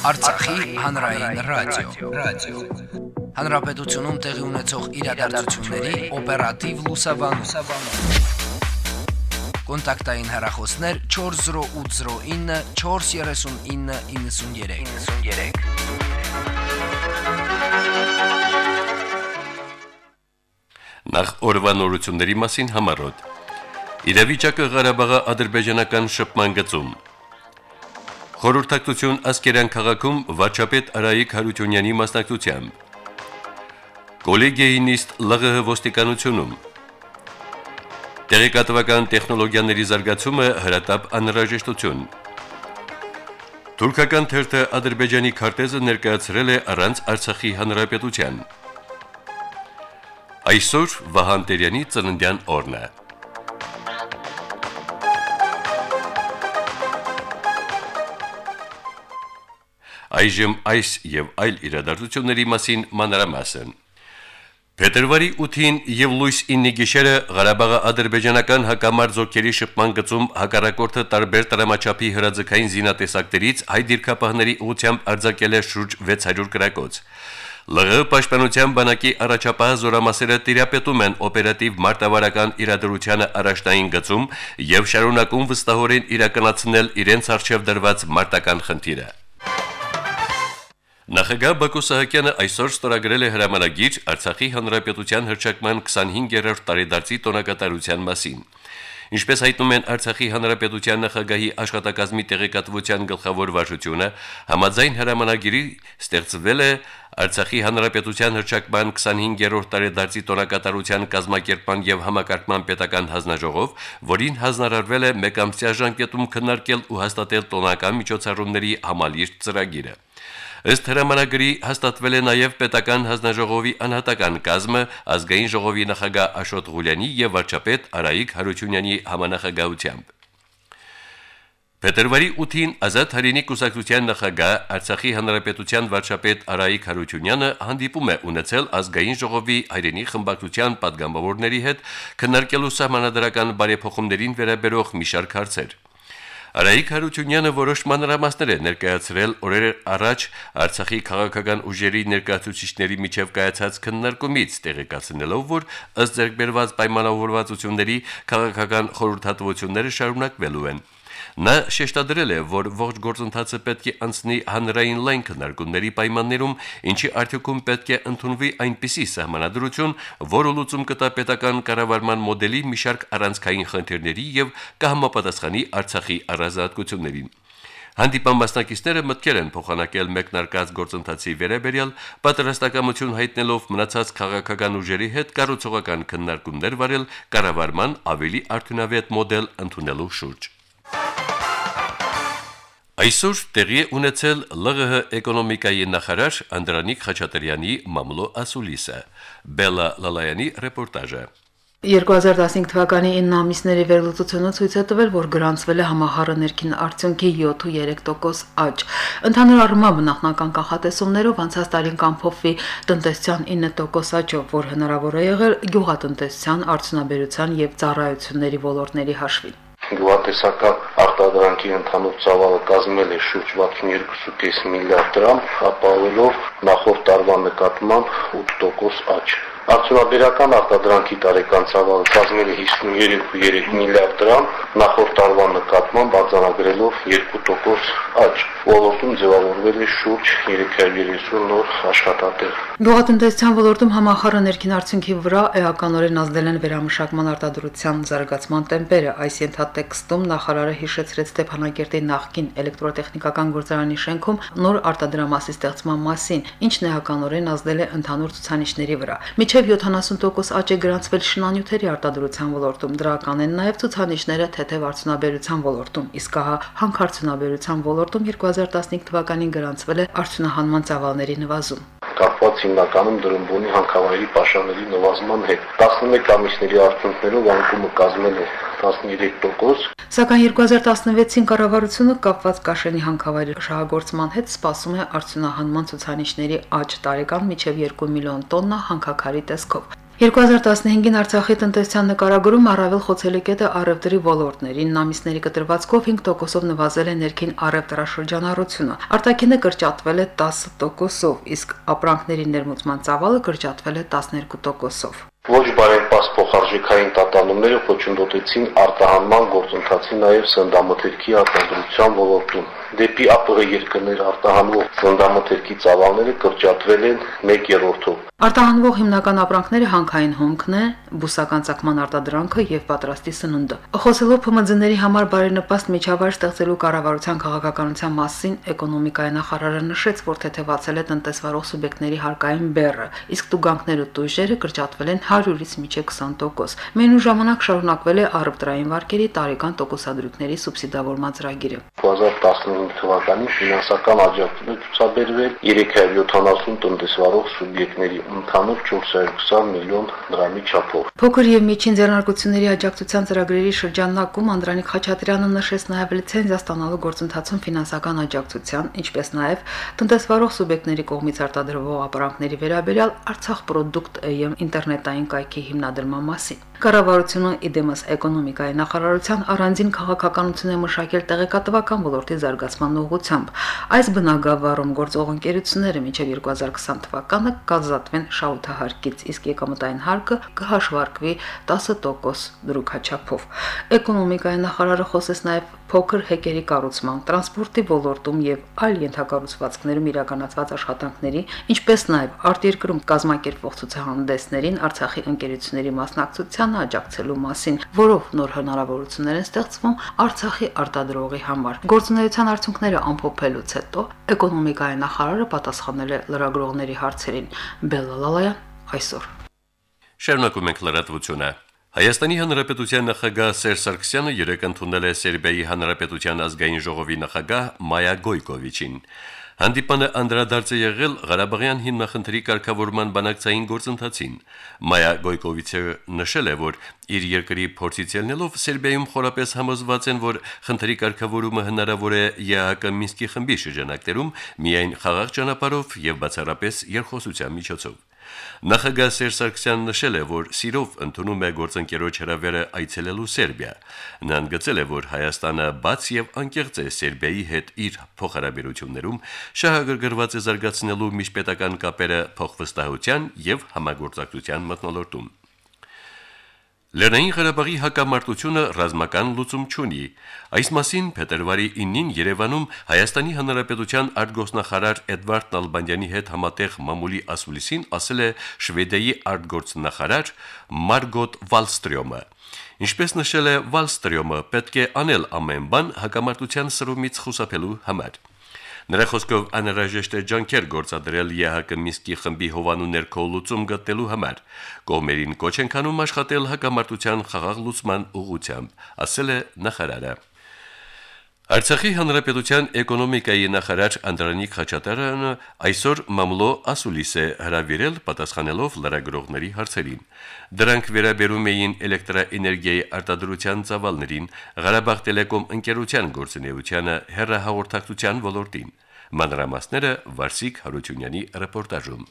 Արցախի հանրային ռադիո, ռադիո։ Հանրապետությունում տեղի ունեցող իրադարձությունների օպերատիվ լուսաբանում։ Կոնտակտային հեռախոսներ 40809 43993։ 93 Նախ օրվա նորությունների մասին համարոտ։ Իրավիճակը Ղարաբաղի ադրբեջանական շփման գծում Խորհրդակցություն Ասկերան քաղաքում վարչապետ Արայիկ Հարությունյանի մասնակցությամբ Կոլեգիայի նիստ ԼՂՀ ոստիկանությունում Տեղեկատվական տեխնոլոգիաների զարգացումը հրատապ անհրաժեշտություն Թուրքական թերթը Ադրբեջանի քարտեզը ներկայացրել է առանց Արցախի հանրապետության Այսօր Վահան Տերյանի ծննդյան օրն է Այժմ այս եւ այլ իրադարձությունների մասին մանրամասն։ Փետրվարի 8-ին եւ լույս 9-ի գիշերը Ղարաբաղի ադրբեջանական հակամարտ զորքերի շփման գծում հակառակորդը տարբեր տրամաչափի հրաձգային զինատեսակներից հայ դիրքապահների ուղությամբ արձակել է շուրջ 600 գրակոց։ ԼՂ պաշտպանության բանակի առաջապահ զորամասերը տիրապետում են օպերատիվ մարտավարական իրադրությանը առաջնային գծում եւ շարունակում վստահորեն իրականացնել իրենց արժեվ դրված մարտական խնդիրը։ Նախագահ Բակո Սահակյանը այսօր ստորագրել է հրամանագիր Արցախի հանրապետության հրճակման 25-րդ տարեդարձի տոնակատարության մասին։ Ինչպես հայտնում են Արցախի հանրապետության նախագահի աշխատակազմի տեղեկատվության գլխավոր վարչությունը, համաձայն հրամանագիրի ստեղծվել է Արցախի հանրապետության հրճակման 25-րդ տարեդարձի տոնակատարության կազմակերպման եւ համակարգման պետական հանձնաժողով, որին հանձնարարվել է մեկամսյա ժամկետում քննարկել ու հաստատել տոնական միջոցառումների համալիր ծրագիրը։ Ըստ հրամանագրի հաստատվել է նաև պետական հանձնաժողովի անհատական կազմը ազգային ժողովի նախագահ Աշոտ Ղուլյանի եւ վարչապետ Արայիկ Հարությունյանի համանախագահությամբ։ Փետրվարի 8-ին Ազատ Հարինի կուսակցության նախագահ Արցախի հանրապետության վարչապետ Արայիկ Հարությունյանը հանդիպում է ունեցել ազգային ժողովի հայրենի խմբակցության падգամավորների հետ քննարկելու սահմանադրական բարեփոխումներին վերաբերող մի շարք հարցեր։ Արայիկ Հարությունյանը որոշ մանրամասներ է ներկայացրել օրեր առաջ Արցախի քաղաքական ուժերի ներկայացուցիչների միջև կայացած քննարկումից, տեղեկացնելով, որ ըստ ձեռքբերված պայմանավորվածությունների քաղաքական խորհրդատվությունները շարունակվելու են։ Նա շեշտադրել է, որ ողջ գործընթացը պետք է անցնի հանրային լայն քննարկումների պայմաններում, ինչի արդյունքում պետք է ընդունվի այնպիսի սահմանադրություն, որը լուծում կտա պետական կառավարման մոդելի մի շարք առանցքային խնդիրների եւ կհամապատասխանի Արցախի առանձնահատկություններին։ Հանդիպան մասնակիցները մտքեր են փոխանակել մեկնարկած գործընթացի վերաբերյալ պատրաստակամություն հայտնելով մնացած քաղաքական ուժերի հետ կառուցողական քննարկումներ վարել կառավարման ավելի արդյունավետ մոդել ընդունելու շուրջ։ Այսօր տեղի է ունեցել ԼՂՀ էկոնոմիկայի նախարար Անդրանիկ Խաչատրյանի մամլո ասուլիսը։ Բելա Լալայանի ռեպորտաժը։ 2015 թվականի 9 ամիսների վերլուծությունը ցույց է տվել, որ գրանցվել է համահառը ներքին արդյունքի 7.3% աճ։ Ընդհանուր առմամբ նախնական կանխատեսումներով անցած տարին կամփոփվի տնտեսության 9% աճով, որ հնարավոր է եղել գյուղատնտեսության, արդյունաբերության եւ ծառայությունների ոլորտների հաշվին գյուղատեսական արտադրանքի ընդհանուր ծավալը կազմել է շուրջ 62.5 միլիարդ դրամ, ապահովելով նախորդ տարվա նկատմամբ 8% աճ։ Արդյունաբերական արտադրանքի տարեկան ծավալը կազմել է 53.3 միլիարդ դրամ, նախորդ տարվա նկատմամբ արձանագրելով 2% աճ։ Ոլորտում ձևավորվել է շուրջ 330 նոր աշխատատեղ։ Գյուղատնտեսության ոլորտում համախառը ներքին արդյունքի վրա էականորեն ազդել են վերամշակման արտադրության զարգացման տեմպերը։ Այս ենթատեքստում նախարարը հիշեցրեց Ստեփանակերտի նախկին էլեկտրոտեխնիկական գործարանի շենքում նոր արտադրամասի ստեղծման մասին, ինչն էականորեն ազդել է ընդհանուր ցուցանիշների վրա։ Միջև Մինչև 70% աճ է գրանցվել շնանյութերի արտադրության ոլորտում։ Դրական են նաև ցուցանիշները թեթև արդյունաբերության ոլորտում, իսկ հա հանքարդյունաբերության ոլորտում 2015 թվականին գրանցվել է արդյունահանման ծավալների նվազում կապված հիմնականում դրամբոնի հանքավայրի պաշարների նվազման հետ։ 11 ամիսների արդյունքներով անկումը կազմել է 13%։ Սակայն 2016-ին կառավարությունը կապված Կաշենի հանքավայրի շահագործման հետ սպասում է արդյունահանման ցուցանիշների աճ տարեկան միջև 2 միլիոն տոննա հանքաքարի տեսքով։ 2015-ին Արցախի տնտեսության նկարագրում առավել խոցելի կետը առևտրի ոլորտներին ամիսների կտրվածքով 5%-ով նվազել է ներքին առևտրաշրջանառությունը։ Արտաքինը կրճատվել է 10%-ով, իսկ ապրանքների ներմուծման ծավալը կրճատվել է 12%-ով։ Ոչ բարենպաստ փոխարժեքային տատանումները խոչընդոտեցին արտահանման գործընթացի նաև սննդամթերքի արտադրության ոլորտում։ Դեպի ԱՊՂ երկրներ արտահանվող սննդամթերքի ծավալները կրճատվել են 1/3-ով։ Արտահանվող հիմնական ապրանքները հանքային հումքն է, բուսական ցակման արտադրանքը եւ պատրաստի սնունդը։ Խոսելով ՓՄԶ-ների համար բարենպաստ միջավայր ստեղծելու կառավարության քաղաքականության մասին, էկոնոմիկայի նախարարը նշեց, որ թեթևացել է տնտեսվարող սուբյեկտների հարկային բեռը, իսկ տուգանքները տույժերը կրճատվել են 100-ից մինչև 20%։ Մենու ժամանակ շարունակվել է առևտրային վարկերի տարեկան տոկոսադրույքների սուբսիդավորման ծրագիրը։ 2015 թվականին ֆինանսական աջակցություն ցուցաբերվել 370 տնտեսվարող սուբյեկտների ընդհանուր 420 միլիոն դրամի չափով։ Փոքր եւ միջին ձեռնարկությունների աջակցության ծրագրերի շրջանակում Անդրանիկ Խաչատրյանը նշեց նաեւ լիցենզիա ստանալու գործընթացում ֆինանսական աջակցության, ինչպես նաեւ տնտեսվարող սուբյեկտների կողմից արտադրվող ապրանքների վերաբերյալ Արցախ Product AM ինտերնետային կայքի հիմնադրման մասին։ Կառավարությունը իդեմս էկոնոմիկայի նախարարության առանձին քաղաքականություն է մշակել տեղեկատվական ոլորտի զարգացման ուղղությամբ։ Այս բնագավառում գործող ընկերությունները մինչև 2020 թվականը կազատվեն շահութահարկից, իսկ եկամտային հարկը կհաշվարկվի 10% դրույքաչափով։ Էկոնոմիկայի նախարարը խոսեց նաև փոքր հեկերի կառուցման, տրանսպորտի ոլորտում եւ այլ ենթակառուցվածքներում իրականացված աշխատանքների, ինչպես նաեւ արտերկրում կազմակերպվող ցուցահանդեսներին Արցախի ընկերությունների մասնակցությանը աջակցելու մասին, որով նոր հնարավորություններ են ստեղծվում Արցախի արտադրողի համար։ Գործունեության արդյունքները ամփոփելուց հետո էկոնոմիկայի նախարարը պատասխանել է լրագրողների հարցերին։ Բելլալալայան այսօր Շարունակում ենք լրատվությունը։ Հայաստանի Հանրապետության նախագահ Սերժ Սարգսյանը երեկ ընդունել է Սերբիայի Հանրապետության ազգային ժողովի նախագահ Մայա Գոյկովիչին։ Հանդիպանը անդրադարձ է եղել Ղարաբաղյան հիմնախնդրի կարգավորման բանակցային գործընթացին։ Մայա Գոյկովիչը նշել է, որ իր երկրի փորձից ելնելով Սերբիայում խորապես համոզված են, որ խնդրի կարգավորումը հնարավոր է ԵԱՀԿ Մինսկի խմբի շրջանակներում միայն խաղաղ ճանապարհով եւ բացառապես երկխոսության միջոցով։ Նախագահ Սերժ Սարգսյանն նշել է, որ սիրով ընդունում է գործընկերոջ հրավերը այցելելու Սերբիա։ Նա ընդգծել է, որ Հայաստանը բաց եւ անկեղծ է Սերբիայի հետ իր փոխհարաբերություններում, շահագրգռված է զարգացնելու միջպետական կապերը փոխվստահության եւ համագործակցության մթնոլորտում։ Լեռնային Ղարաբաղի հակամարտությունը ռազմական լուծում չունի։ Այս մասին փետրվարի 9-ին Երևանում Հայաստանի Հանրապետության արտգործնախարար Էդվարդ Նալբանդյանի հետ համատեղ մամուլի ասուլիսին ասել է Շվեդիայի արտգործնախարար Մարգոտ Վալստրյոմը։ Ինչպես նշել է Վալստրյոմը, պետք է անել ամեն բան հակամարտության սրումից խուսափելու համար։ Նրա խոսքով անհրաժեշտ է ջանքեր գործադրել ԵՀԿ Մինսկի խմբի հովանու ներքո լուծում գտնելու համար։ Կողմերին կոչ են կանում աշխատել հակամարտության խաղաղ լուծման ուղղությամբ, ասել է նախարարը։ Արցախի հանրապետության էկոնոմիկայի նախարար Անդրանիկ Խաչատրյանը այսօր մամլո ասուլիս է հրավիրել պատասխանելով լրագրողների հարցերին։ Դրանք վերաբերում էին էլեկտրաէներգիայի արտադրության ծավալներին, Ղարաբաղ տելեկոմ ընկերության գործունեությանը, հերրահաղորդակցության ոլորտին։ Մանրամասները Վարսիկ Հարությունյանի ռեպորտաժում։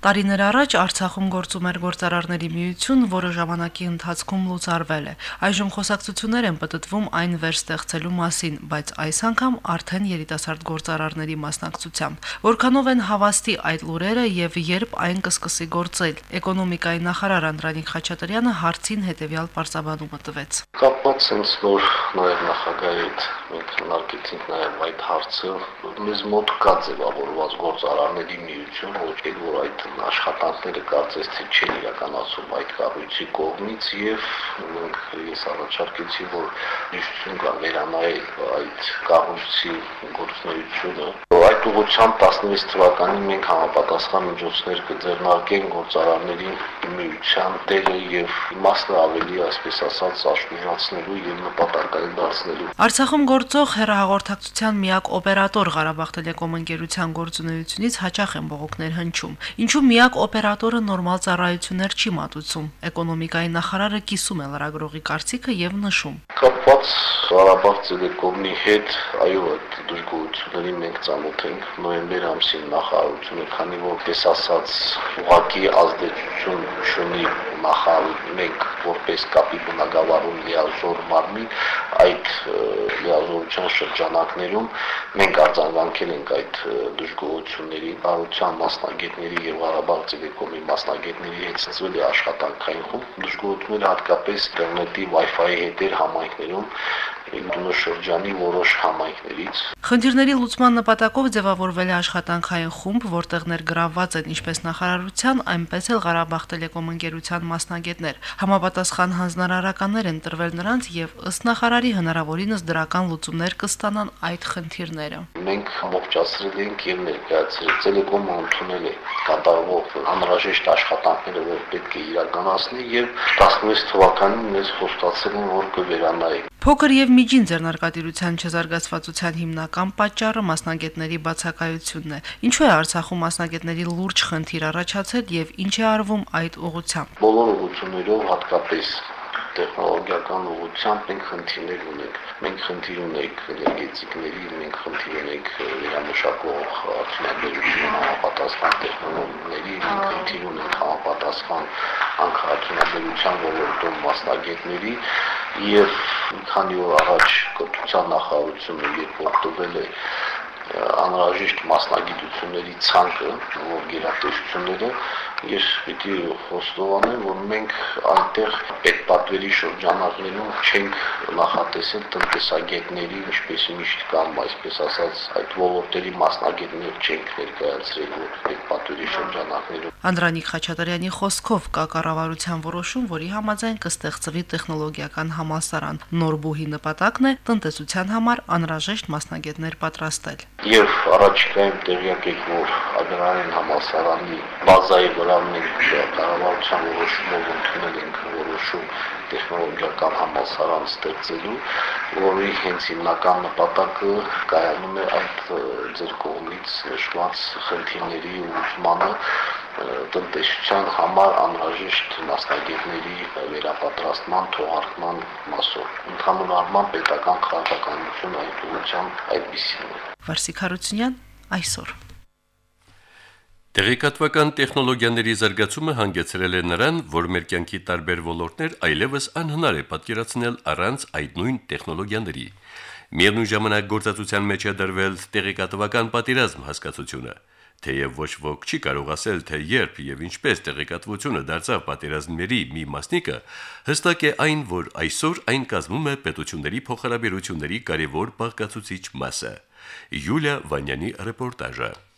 Տարիներ առաջ Արցախում գործում էր գործարարների միություն, որը ժամանակի ընթացքում լուծարվել է։ Այժմ խոսակցություններ են պատտվում այն վերստեղծելու մասին, բայց այս անգամ արդեն երիտասարդ գործարարների մասնակցությամբ։ Որքանով են հավաստի այդ լուրերը եւ երբ այն կսկսի գործել։ Էկոնոմիկայի նախարար Անդրանիկ Խաչատրյանը հարցին հետեւյալ բարձաբանումը տվեց։ Կապված sense որ նաեւ նախագահի հետ մենք քննարկեցինք նաեւ այդ հարցը, մեզ մոտ կա ձևավորված գործարարների միություն, ոչ էլ որ այդ աշխատանքները կարծես թե չեն իրականացում այդ կառույցի կողմից եւ մենք ես առաջարկեցի որ դժություն կա վերանայել այդ կառույցի գործունեությունը այդ ուղղությամբ 16 թվականին մենք համապատասխան միջոցներ կձեռնարկենք գործարարների միության դերը եւ իմաստը ավելի այսպես ասած աշխուժացնելու եւ նպատակային դարձնելու Արցախում գործող հերահաղորդակցության միակ օպերատոր Ղարաբաղ տելեկոմ ընկերության գործունեությունից հաճախ են բողոքներ հնչում։ Ինչու միակ օպերատորը նորմալ ծառայություններ չի մատուցում։ Էկոնոմիկայի նախարարը կիսում է լրագրողի կարծիքը եւ նշում. Կապված Ղարաբաղ տելեկոմի հետ, այո, այդ դժգոհությունների մենք ծանոթ մոտենք նոյեմբեր ամսին նախարարությունը, քանի որ պես ասած ուղակի ազդեցություն ունի նախարար մենք որպես կապի բնակավարում լիազոր մարմին այդ լիազորության շրջանակներում մենք արձագանքել ենք այդ դժգոհությունների, բարության մասնագետների եւ Ղարաբաղ Տելեկոմի մասնագետների հետ ստացվել է աշխատանքային խումբ դժգոհությունները հատկապես ինտերնետի Wi-Fi-ի հետ համայնքներում Ինդոնեզիա շրջանի որոշ համայնքներից։ Խնդիրների լուծման նպատակով ձևավորվել է աշխատանքային խումբ, որտեղ ներգրավված են ինչպես նախարարության, այնպես էլ Ղարաբաղ Տելեկոմ ընկերության մասնագետներ։ Համապատասխան հանձնարարականներ են տրվել նրանց եւ ըստ նախարարի հնարավորինս դրական լուծումներ կստանան այդ խնդիրները։ Մենք ամբողջացրել ենք եւ ներկայացրել Տելեկոմը ընդունել է կատարվող անհրաժեշտ աշխատանքները, որ պետք է իրականացնի եւ 16 թվականին մեզ խոստացել են, որ կվերանայի Փոքր եւ միջին ձեռնարկատիրության չզարգացվածության հիմնական պատճառը մասնագետների բացակայությունն է։ Ինչու է Արցախում մասնագետների լուրջ խնդիր առաջացել եւ ինչ է արվում այդ ուղղությամբ։ Բոլոր ուղղություններով հատկապես տեխնոլոգիական ուղղությամբ մենք խնդիրներ ունենք։ Մենք խնդիր ունենք էներգետիկների, մենք խնդիր ունենք վերամշակող արդյունաբերության համապատասխան տեխնոլոգիաների, մենք խնդիր ունենք համապատասխան անկախացնաբերության ոլորտում մասնագետների եւ քանի օր առաջ կրթության նախարարությունը երբ օգտվել է անհրաժեշտ մասնագիտությունների ցանկը, որ գերատեսչությունները ես պիտի խոստովանեմ, որ մենք այնտեղ պետպատվերի շրջանակներում չենք նախատեսել տնտեսագետների, ինչպես միշտ կամ այսպես ասած, այդ ոլորտերի մասնագետներ չենք ներկայացրել որ պետպատվերի շրջանակներում։ Անդրանիկ Խաչատրյանի խոսքով կա կառավարության որոշում, որի համաձայն կստեղծվի տեխնոլոգիական համալսարան։ Նոր բուհի նպատակն է տնտեսության համար անհրաժեշտ մասնագետներ պատրաստել։ Եվ առաջիկայում տեղյակ եք, որ ագրարային համալսարանի բազայի վրա մենք կառավարության որոշումով ընդունել ենք որոշում տեխնոլոգիական համալսարան ստեղծելու, որի հենց հիմնական նպատակը կայանում է այդ ձեր կողմից նշված խնդիրների ուսմանը տնտեսության համար անհրաժեշտ մասնագետների վերապատրաստման թողարկման մասով։ Ընդհանուր առմամբ պետական քաղաքականություն այդ ուղղությամբ այդպեսին է։ Վարսիկ Հարությունյան այսօր Տեղեկատվական տեխնոլոգիաների զարգացումը հանգեցրել է նրան, որ մեր կյանքի տարբեր ոլորտներ այլևս անհնար է պատկերացնել առանց այդ նույն տեխնոլոգիաների։ Միևնույն ժամանակ գործածության մեջ է դրվել տեղեկատվական պատերազմ հասկացությունը, թեև ոչ ոք չի կարող ասել, թե երբ եւ ինչպես տեղեկատվությունը դարձավ պատերազմների մի մասնիկը, հստակ է այն, որ այսօր այն կազմում է պետությունների փոխհարաբերությունների կարևոր բաղկացուցիչ մասը։ Յուլիա Վանյանի ռեպորտաժը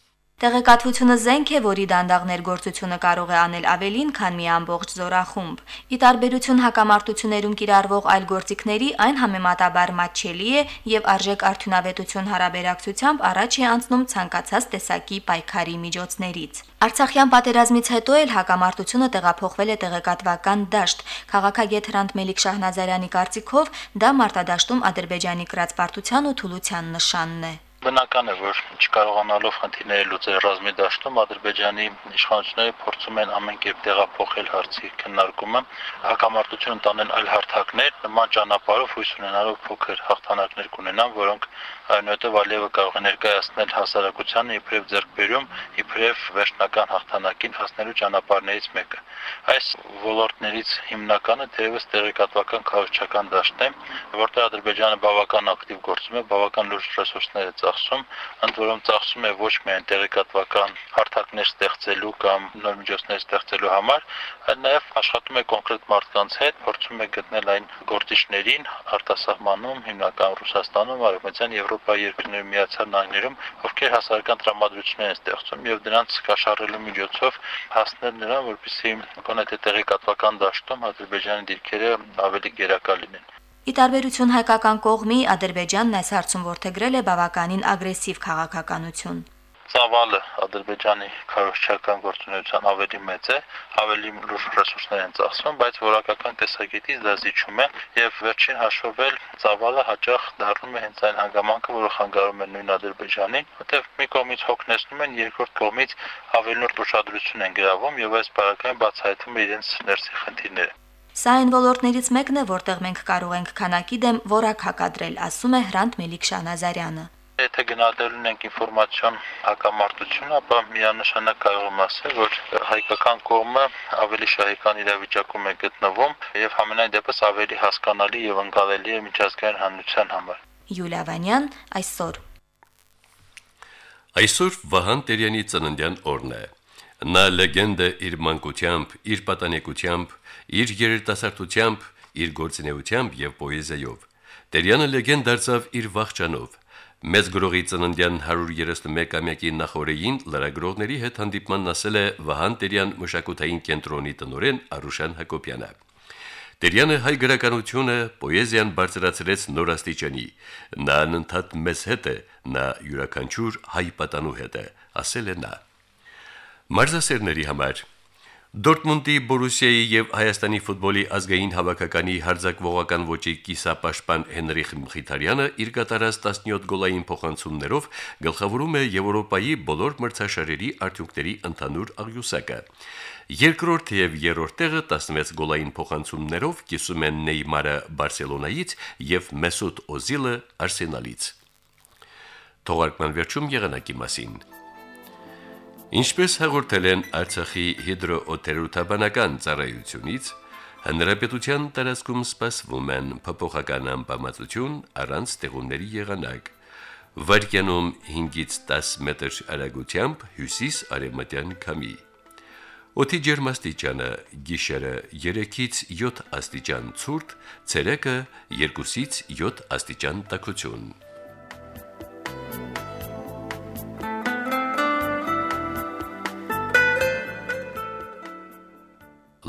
Տեղեկատվությունը զենք է, որի դանդաղ ներգործությունը կարող է անել ավելին, քան մի ամբողջ զորախումբ։ Ի տարբերություն հակամարտություններում կիրառվող այլ գործիքների, այն համեմատաբար մատչելի է եւ արժեք արդյունավետություն հարաբերակցությամբ առաջ է անցնում ցանկացած տեսակի պայքարի միջոցներից։ Արցախյան պատերազմից հետո էլ հակամարտությունը տեղափոխվել է տեղեկատվական դաշտ։ Խաղաղագետ Հրանտ Մելիք Շահնազարյանի կարծիքով դա մարտադաշտում Ադրբեջանի կրած պարտության ու թուլության նշանն է։ Բնական է, որ չկարողանալով խնդիրները լուծել ռազմի դաշտում Ադրբեջանի իշխանությունները փորձում են ամեն կերպ տեղափոխել հարցի քննարկումը, հակամարտություն տանեն այլ հարթակներ, նման ճանապարհով հույս ունենալով փոքր հաղթանակներ կունենան, որոնք այնուհետև Ալիևը կարող է ներկայացնել հասարակությանը իբրև ձեռքբերում, իբրև վերջնական հաղթանակին հասնելու ճանապարհներից մեկը։ Այս ոլորտներից հիմնականը թերևս տեղեկատվական քաղաքական դաշտն է, որտեղ Ադրբեջանը բավական ակտիվ գործում է, բավական լուրջ ռեսուրսներ է ծախսում, ընդ որում ծախսում է ոչ միայն տեղեկատվական հարթակներ ստեղծելու կամ նոր միջոցներ ստեղծելու համար, այլ նաև աշխատում է կոնկրետ մարդկանց հետ, փորձում է գտնել այն գործիչներին արտասահմանում, հիմնական Ռուսաստանում, Արևմտյան Եվրոպայի երկրներում միացյալ նահանգներում, ովքեր հասարակական տրամադրություններ են ստեղծում եւ դրանց կաշառելու միջոցով հասնել նրան, որպեսզի կոնե թե տեղեկատվական դաշտում Ադրբեջանի դիրքերը ավելի գերակա լինեն։ Ի տարբերություն հայկական կողմի Ադրբեջանն այս հարցում ողջագրել է բավականին ագրեսիվ քաղաքականություն։ Ծավալը Ադրբեջանի քարոշչական գործունեության ավելի մեծ է, ավելի լուրջ ռեսուրսներ են ծախսվում, բայց որակական տեսակետից դա զիջում է եւ վերջին հաշվվել ծավալը հաճախ դառնում է հենց այն հանգամանքը, որը խանգարում է նույն Ադրբեջանին, որտեղ մի կողմից հոգնեցնում են, երկրորդ կողմից ավելի նոր ուշադրություն են գրավում եւ այս բարակային բացահայտվում է իրենց ներսի խնդիրները։ Սա այն ոլորտներից մեկն է, որտեղ մենք կարող ենք քանակի դեմ որակ հակադրել, ասում է Հրանտ Մելիք Շանազարյանը։ Եթե գնահատելու ենք ինֆորմացիոն հակամարտությունը, ապա միանշանակ կարող եմ ասել, որ հայկական կողմը ավելի շահեկան իրավիճակում է գտնվում եւ համենայն դեպս ավելի հասկանալի եւ ընկալելի է միջազգային հանրության համար։ Յուլիա Վանյան այսօր Այսօր Վահան Տերյանի ծննդյան օրն է։ Նա լեգենդ է իր մանկությամբ, իր պատանեկությամբ, իր երիտասարդությամբ, իր գործունեությամբ եւ պոեզիայով։ Տերյանը լեգենդ դարձավ իր վախճանով։ Մեծ գրողի ծննդյան 131-ամյակի նախորեին լրագրողների հետ հանդիպմանն ասել է Վահան Տերյան մշակութային կենտրոնի տնօրեն Արուշան Հակոբյանը։ Տերյանը հայ գրականությունը, պոեզիան բարձրացրեց նորաստիճանի։ Նա անընդհատ մեզ հետ է, նա յուրաքանչյուր հայ պատանու հետ է, ասել է նա։ Մարզասերների համար Դորտմունդի Բորուսիայի եւ Հայաստանի ֆուտբոլի ազգային հավաքականի հարձակվողական ոճի կիսապաշտպան Հենրիխ Մխիթարյանը իր կատարած 17 գոլային փոխանցումներով գլխավորում է Եվրոպայի բոլոր մրցաշարերի արդյունքների ընդհանուր աղյուսակը։ Երկրորդ եւ երրորդ տեղը 16 գոլային փոխանցումներով կիսում են Նեյմարը Բարսելոնայից եւ Մեսուտ Օզիլը Արսենալից։ Թողարկման վերջում եղանակի մասին։ Ինչպես հաղորդել են Արցախի հիդրոօթերոթաբանական ծառայությունից, հնարապետության տարածքում սպասվում են փոփոխական ամպամածություն առանց տեղումների եղանակ։ Վարկյանում 5-ից 10 մետր արագությամբ հյուսիս-արևմտյան քամի։ Օդի ջերմաստիճանը՝ գիշերը 3-ից 7 աստիճան ցուրտ, ցերեկը 2-ից 7 աստիճան տաքություն։